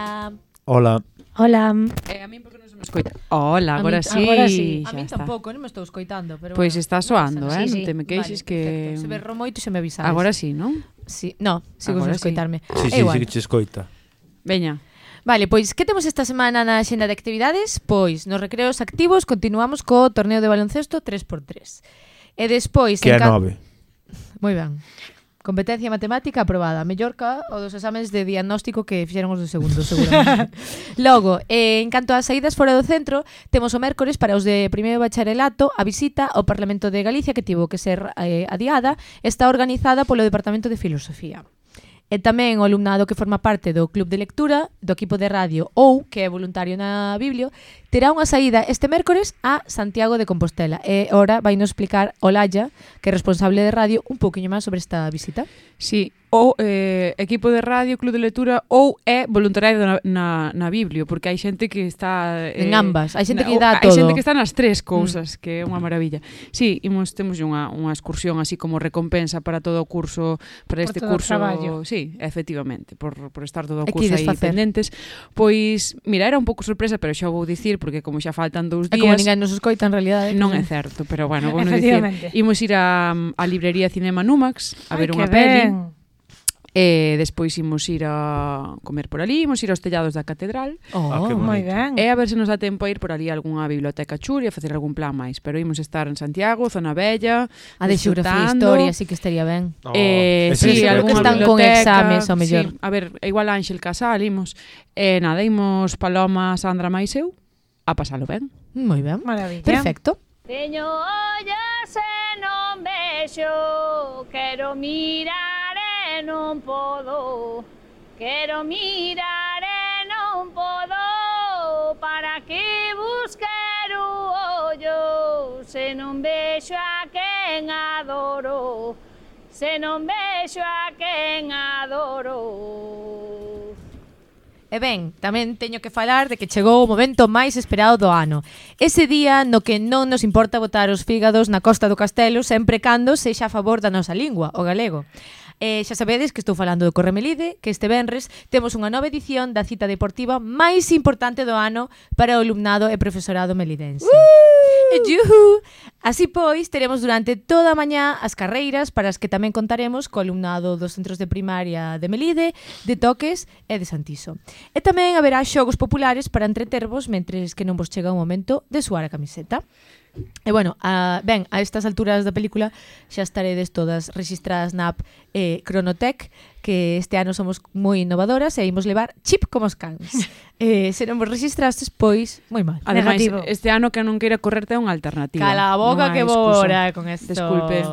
Hola. Hola. Hola. Eh, a mí porque non se me escoita. Hola, agora mí, sí. Agora sí. A mí está. tampouco, non me estou escoitando, pero Pois bueno, está soando, no, eh, sí, non te me queixes vale, que perfecto. Se berro moito se me avisades. Agora sí, non? Sí, no, sigo sen escoitarme. Sí, sí, sí, sí que che escoita. Veña. Vale, pois que temos esta semana na xenda de actividades? Pois nos recreos activos continuamos co torneo de baloncesto 3x3. E despois que en a nove. Moi ben. Competencia matemática aprobada. Mellor ca o dos exames de diagnóstico que fixeron os do segundo, seguramente. Logo, eh, en canto ás saídas fora do centro, temos o mércores para os de primeiro bacharelato a visita ao Parlamento de Galicia que tivo que ser eh, adiada, está organizada polo Departamento de Filosofía e tamén o alumnado que forma parte do Club de Lectura, do equipo de radio ou que é voluntario na Biblio, terá unha saída este mércores a Santiago de Compostela. E ora vai nos explicar Olaya, que é responsable de radio, un poquinho máis sobre esta visita. Sí, ou eh, equipo de radio, club de lectura ou é voluntariado na, na, na biblio, porque hai xente que está... Eh, en ambas, hai xente que dá todo. Hai xente que está nas tres cousas, mm. que é unha maravilla. Sí, imos, temos unha, unha excursión así como recompensa para todo o curso, para este curso... Traballo. Sí, efectivamente, por, por estar todo o curso aí pendentes. Pois, mira, era un pouco sorpresa, pero xa vou dicir, porque como xa faltan dous días... E como ninguén nos escoita, en realidad. Eh? Non é certo, pero bueno, vou non dicir. Imos ir a, a librería Cinema Numax a Ai, ver unha peli. Ben E despois imos ir a comer por ali, imos ir aos tellados da catedral. Oh, ah, moi ben. E a ver se nos dá tempo a ir por ali a algunha biblioteca churi a facer algún plan máis, pero imos estar en Santiago, zona bella, A de xeografía e historia así sí que estaría ben. Eh, oh, eh, sí, sí algunha están con exames ao mellor. Sí, a ver, igual a Ángel Casal imos. Eh, nada, imos Paloma, Sandra máis eu a pasalo ben. Moi ben. Maravilla. Perfecto. Teño ollas e non vexo, quero mirar non podo Quero mirar e non podo Para que buscar o ollo Se non vexo a quen adoro Se non vexo a quen adoro E ben, tamén teño que falar de que chegou o momento máis esperado do ano. Ese día no que non nos importa botar os fígados na costa do castelo sempre cando sexa a favor da nosa lingua, o galego. Eh, xa sabedes que estou falando do Corremelide, que este venres temos unha nova edición da cita deportiva máis importante do ano para o alumnado e profesorado melidense. Uh! Yuhu! Así pois, teremos durante toda a mañá as carreiras para as que tamén contaremos co alumnado dos centros de primaria de Melide, de Toques e de Santiso. E tamén haberá xogos populares para entretervos mentres que non vos chega o momento de suar a camiseta. E bueno, a, ben, a estas alturas da película xa estaredes todas registradas na app eh, Cronotech, que este ano somos moi innovadoras e imos levar chip como os cans. eh, se non vos registrastes, pois, moi mal. Ademais, Negativo. este ano que non queira correrte é unha alternativa. Cala a boca non que bora con esto. Desculpe.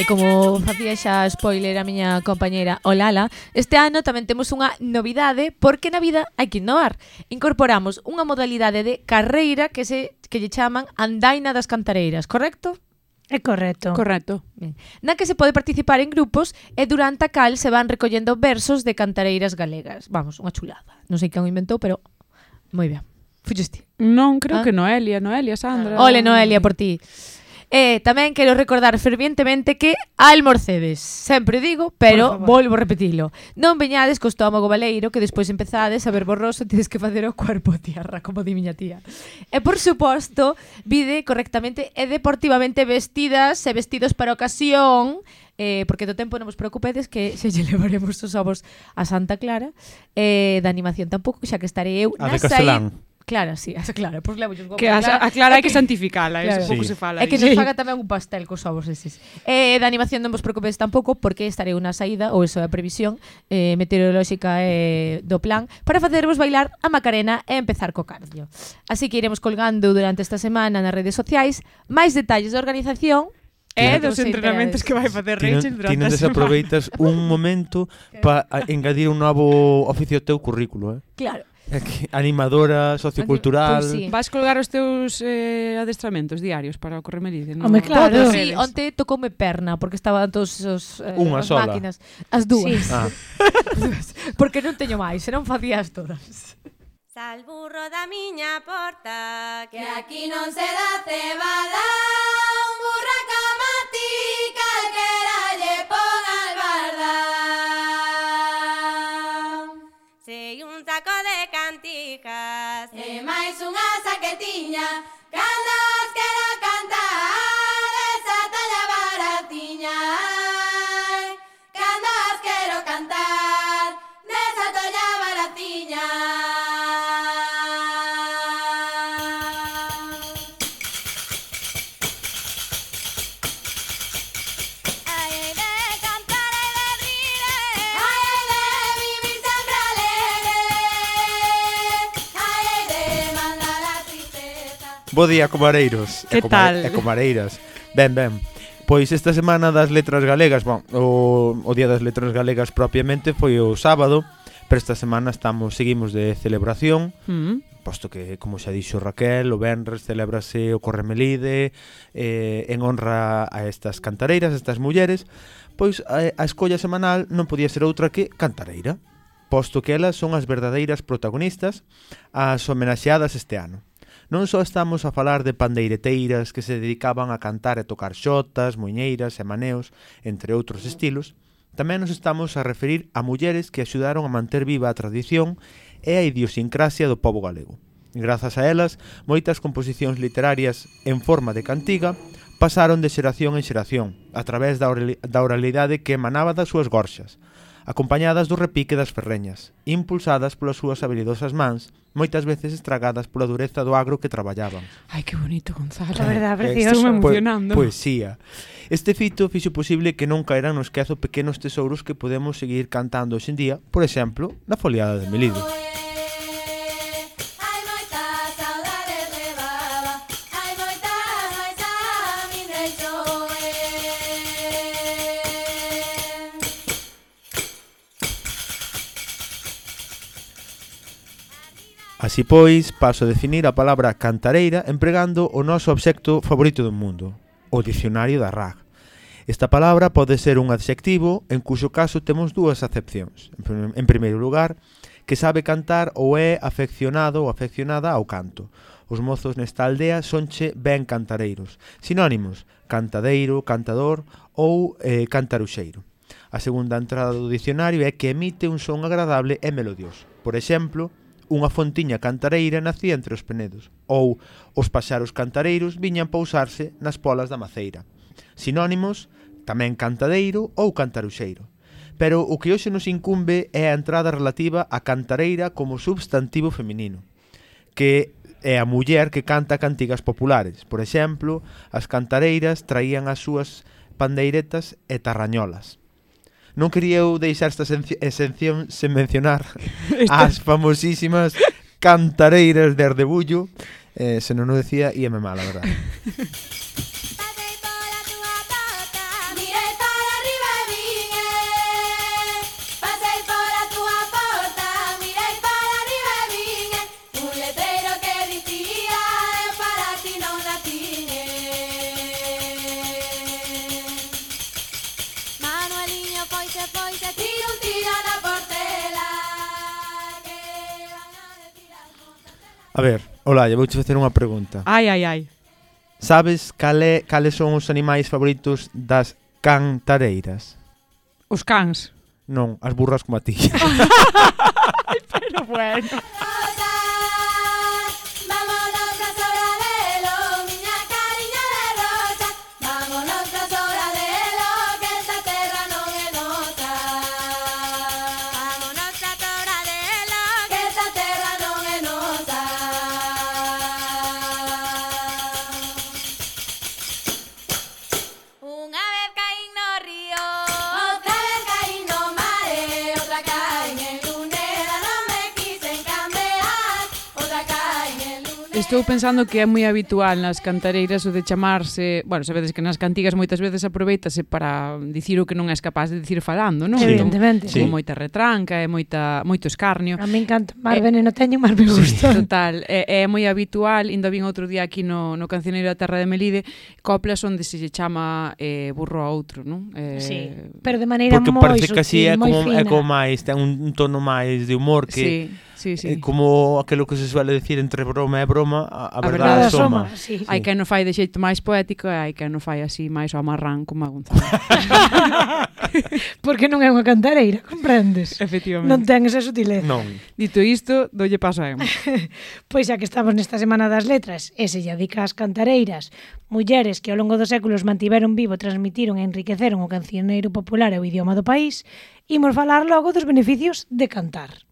E como facía xa spoiler a miña compañeira Olala, este ano tamén temos unha novidade porque na vida hai que innovar. Incorporamos unha modalidade de carreira que se que lle chaman Andaina das Cantareiras, correcto? É correcto. Correcto. Ben. Na que se pode participar en grupos e durante a cal se van recollendo versos de cantareiras galegas. Vamos, unha chulada. Non sei quen o inventou, pero moi ben. Fuxiste. Non, creo ah. que Noelia, Noelia, Sandra. Ole, Noelia, por ti. E tamén quero recordar fervientemente que almorcedes. Sempre digo, pero volvo a repetilo. Non veñades co estómago baleiro que despois empezades a ver borroso e tedes que facer o cuerpo tierra, como di miña tía. E por suposto, vide correctamente e deportivamente vestidas e vestidos para ocasión eh, porque do tempo non vos preocupedes que se lle levaremos os ovos a Santa Clara eh, da animación tampouco, xa que estarei eu a na saída Clara, sí, as Clara, pois levo pois Que a, Clara, a Clara hai que, que santificala, claro. eso pouco sí. se fala. É que nos faga tamén un pastel cos ovos eses. Eh, da animación non vos preocupes tampouco porque estarei unha saída, ou eso é a previsión eh, meteorolóxica eh, do plan, para facervos bailar a Macarena e empezar co cardio. Así que iremos colgando durante esta semana nas redes sociais máis detalles da de organización É dos entrenamentos que vai facer Rachel durante desaproveitas un momento para engadir un novo oficio ao teu currículo, eh? Claro. Eh, animadora, sociocultural... Pois, sí. Vas colgar os teus eh, adestramentos diarios para o Corremelide, non? Home, claro, claro. sí, onte tocoume perna, porque estaban todos os, eh, Unha as sola. máquinas. As dúas. Sí. Ah. porque non teño máis, se non facías todas. Sal burro da miña porta Que aquí non se dá cebada tiña, cala Bo día, comareiros. Que e tal? E comareiras. Ben, ben. Pois esta semana das letras galegas, bon, o, o Día das Letras Galegas propiamente foi o sábado, pero esta semana estamos seguimos de celebración, mm. posto que, como xa dixo Raquel, o Benres celebrase o Corremelide eh, en honra a estas cantareiras, a estas mulleres, pois a, a escolla semanal non podía ser outra que cantareira, posto que elas son as verdadeiras protagonistas as homenaxeadas este ano. Non só estamos a falar de pandeireteiras que se dedicaban a cantar e tocar xotas, muñeiras e maneos, entre outros estilos, Tamén nos estamos a referir a mulleres que axudaron a manter viva a tradición e a idiosincrasia do povo galego. Grazas a elas, moitas composicións literarias en forma de cantiga pasaron de xeración en xeración, a través da oralidade que emanaba das súas gorxas, acompañadas do repique das ferreñas, impulsadas polas súas habilidosas mans, moitas veces estragadas pola dureza do agro que traballaban. Ai, que bonito, Gonzalo. A verdade, precioso. Estou emocionando. Poesía. Este fito fixo posible que non caeran no esquezo pequenos tesouros que podemos seguir cantando hoxe en día, por exemplo, na foliada de Melide. Así pois, paso a definir a palabra cantareira empregando o noso obxecto favorito do mundo, o Dicionario da RAG. Esta palabra pode ser un adxectivo en cuxo caso temos dúas acepcións. En primeiro lugar, que sabe cantar ou é afeccionado ou afeccionada ao canto. Os mozos nesta aldea sonche ben cantareiros. Sinónimos, cantadeiro, cantador ou eh, cantaruxeiro. A segunda entrada do dicionario é que emite un son agradable e melodioso. Por exemplo, unha fontiña cantareira nacía entre os penedos, ou os paxaros cantareiros viñan pousarse nas polas da maceira. Sinónimos, tamén cantadeiro ou cantaruxeiro. Pero o que hoxe nos incumbe é a entrada relativa a cantareira como substantivo feminino, que é a muller que canta cantigas populares. Por exemplo, as cantareiras traían as súas pandeiretas e tarrañolas non quería eu deixar esta exención sen mencionar as famosísimas cantareiras de Ardebullo, eh, se non o decía, íame mal, a verdade. Olá, vouche facer unha pregunta. Ai, ai, ai. Sabes cale, cales son os animais favoritos das cantareiras? Os cans? Non, as burras como a ti. Pero bueno. estou pensando que é moi habitual nas cantareiras o de chamarse, bueno, sabedes que nas cantigas moitas veces aproveitase para dicir o que non és capaz de dicir falando, non? Sí. Entón, Evidentemente. Sí. Como moita retranca, e moita moito escarnio. A min canto máis eh, veneno teño, máis me gusta. Sí, total, é, é moi habitual, indo vin outro día aquí no, no Cancioneiro da Terra de Melide, coplas onde se lle chama eh, burro a outro, non? Eh, sí, pero de maneira moi sutil, moi fina. Porque parece que así é como, é como máis, ten un, un tono máis de humor que... Sí sí, sí. é como aquilo que se suele decir entre broma e broma, a, a, a verdade, verdade asoma. asoma sí. sí. Hai que non fai de xeito máis poético e hai que non fai así máis o amarrán como a Gonzalo. Porque non é unha cantareira, comprendes? Efectivamente. Non ten esa sutileza. Non. Dito isto, dolle paso a Emma. pois xa que estamos nesta semana das letras, e se lle dedica ás cantareiras, mulleres que ao longo dos séculos mantiveron vivo, transmitiron e enriqueceron o cancioneiro popular e o idioma do país, imos falar logo dos beneficios de cantar.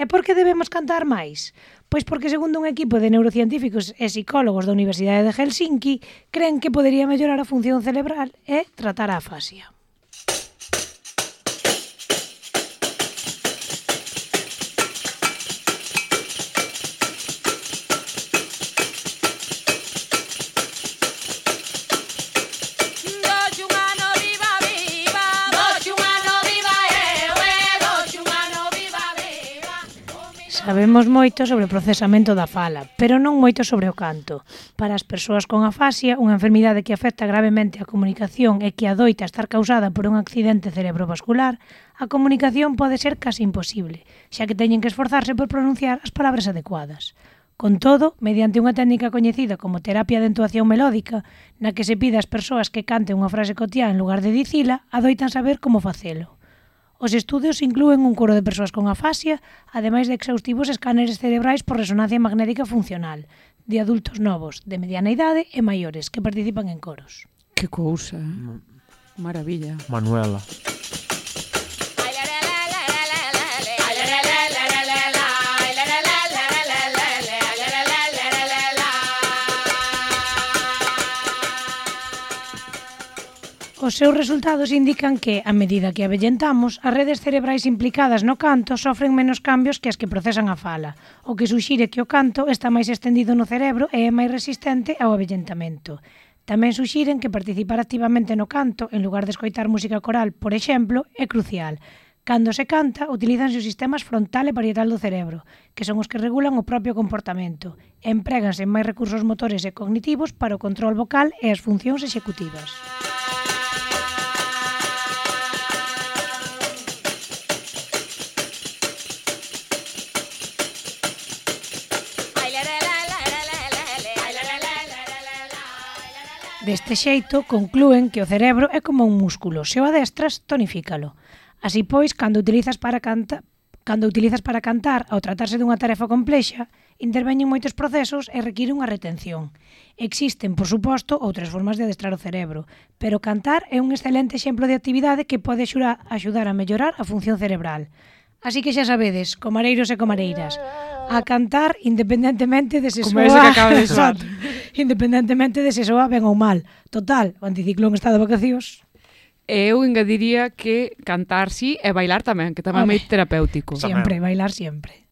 E por que debemos cantar máis? Pois porque segundo un equipo de neurocientíficos e psicólogos da Universidade de Helsinki creen que podería mellorar a función cerebral e tratar a afasia. Sabemos moito sobre o procesamento da fala, pero non moito sobre o canto. Para as persoas con afasia, unha enfermidade que afecta gravemente a comunicación e que adoita estar causada por un accidente cerebrovascular, a comunicación pode ser case imposible, xa que teñen que esforzarse por pronunciar as palabras adecuadas. Con todo, mediante unha técnica coñecida como terapia de entoación melódica, na que se pide ás persoas que canten unha frase cotiá en lugar de dicila, adoitan saber como facelo. Os estudos inclúen un coro de persoas con afasia, ademais de exhaustivos escáneres cerebrais por resonancia magnética funcional, de adultos novos, de mediana idade e maiores que participan en coros. Que cousa, eh? Mm. Maravilla. Manuela. Os seus resultados indican que, a medida que avellentamos, as redes cerebrais implicadas no canto sofren menos cambios que as que procesan a fala, o que suxire que o canto está máis extendido no cerebro e é máis resistente ao avellentamento. Tamén suxiren que participar activamente no canto, en lugar de escoitar música coral, por exemplo, é crucial. Cando se canta, utilizanse os sistemas frontal e parietal do cerebro, que son os que regulan o propio comportamento, e empréganse máis recursos motores e cognitivos para o control vocal e as funcións executivas. Deste xeito, conclúen que o cerebro é como un músculo, se o adestras, tonifícalo. Así pois, cando utilizas para canta, cando utilizas para cantar ao tratarse dunha tarefa complexa, interveñen moitos procesos e require unha retención. Existen, por suposto, outras formas de adestrar o cerebro, pero cantar é un excelente exemplo de actividade que pode axudar a mellorar a función cerebral. Así que xa sabedes, comareiros e comareiras, a cantar independentemente de se Como soa, que acaba de soar. independentemente de se soa ben ou mal. Total, o anticiclón está de vacacións. Eu engadiría que cantar sí e bailar tamén, que tamén é moi terapéutico. Sempre, bailar sempre.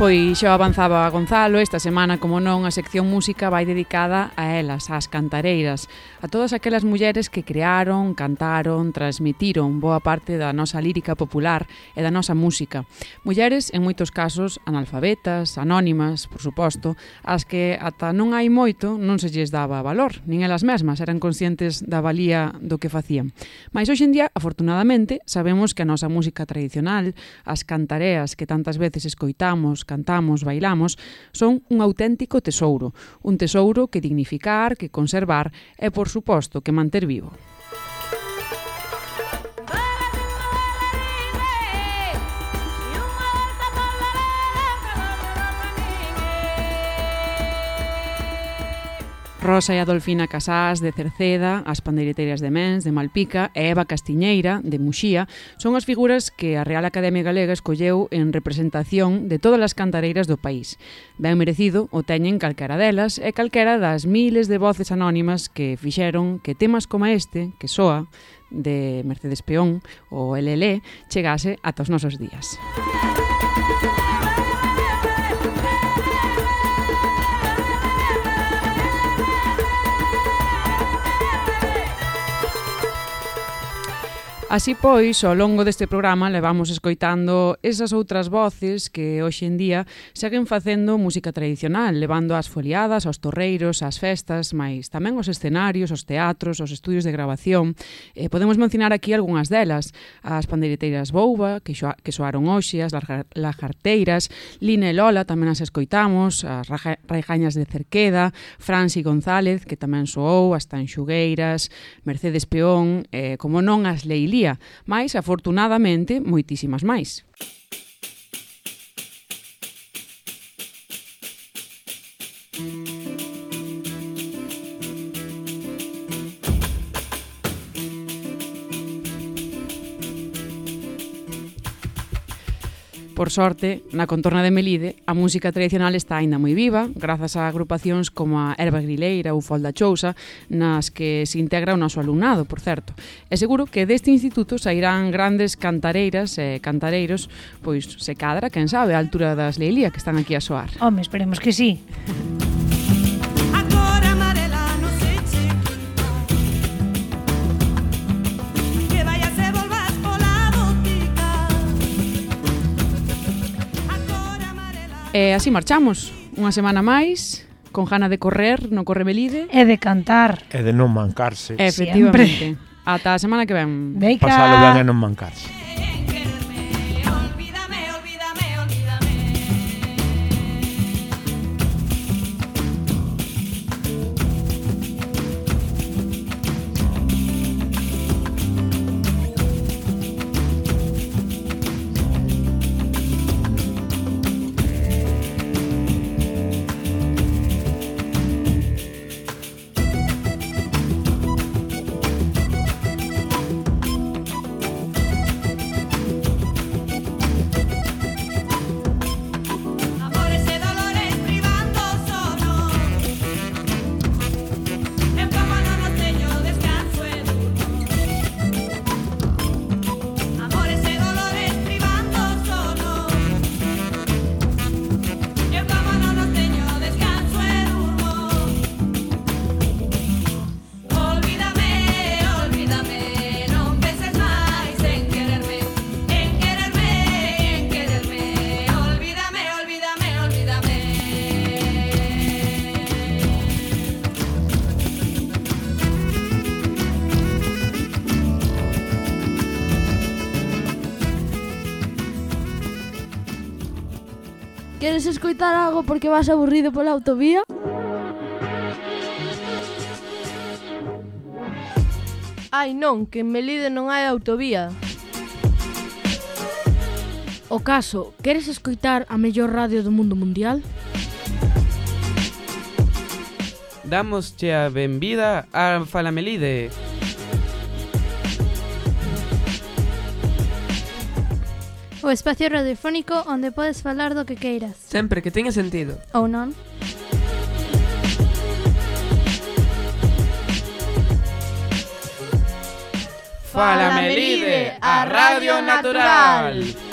Pois xa avanzaba Gonzalo, esta semana, como non, a sección música vai dedicada a elas, ás cantareiras, a todas aquelas mulleres que crearon, cantaron, transmitiron boa parte da nosa lírica popular e da nosa música. Mulleres, en moitos casos, analfabetas, anónimas, por suposto, as que ata non hai moito non se lles daba valor, nin elas mesmas eran conscientes da valía do que facían. Mais hoxendía, afortunadamente, sabemos que a nosa música tradicional, as cantareas que tantas veces escoitamos, cantamos, bailamos, son un auténtico tesouro, un tesouro que dignificar, que conservar e, por suposto, que manter vivo. Rosa e Adolfina Casás de Cerceda, as pandeireteiras de Mens de Malpica e Eva Castiñeira de Muxía son as figuras que a Real Academia Galega escolleu en representación de todas as cantareiras do país. Ben merecido o teñen calquera delas e calquera das miles de voces anónimas que fixeron que temas como este, que soa, de Mercedes Peón ou LL, chegase ata os nosos días. Música Así pois, ao longo deste programa levamos escoitando esas outras voces que hoxe en día seguen facendo música tradicional, levando as foliadas, aos torreiros, ás festas, mais tamén os escenarios, os teatros, os estudios de grabación. Eh, podemos mencionar aquí algunhas delas, as pandereteiras Bouba, que, xoa, que soaron hoxe, as lajarteiras, Lina e Lola, tamén as escoitamos, as raja, raijañas de Cerqueda, Franci González, que tamén soou, as tanxugueiras, Mercedes Peón, eh, como non as Leilí, día, mais afortunadamente moitísimas máis. Por sorte, na contorna de Melide, a música tradicional está aínda moi viva, grazas a agrupacións como a Herba Grileira ou Folda Chousa, nas que se integra o noso alumnado, por certo. É seguro que deste instituto sairán grandes cantareiras e cantareiros, pois se cadra, quen sabe, a altura das Leilía que están aquí a soar. Home, esperemos que sí. E así marchamos, unha semana máis, con gana de correr no Corre Belide. E de cantar. E de non mancarse. Efectivamente. Siempre. Ata a semana que ven. Pasalo ben e non mancarse. queres escoitar algo porque vas aburrido pola autovía? Ai non, que en Melide non hai autovía. O caso, queres escoitar a mellor radio do mundo mundial? Damosche a benvida a Falamelide. O espacio radiofónico onde podes falar do que queiras. Sempre que teña sentido. Ou non? Falamelide, a Radio Natural.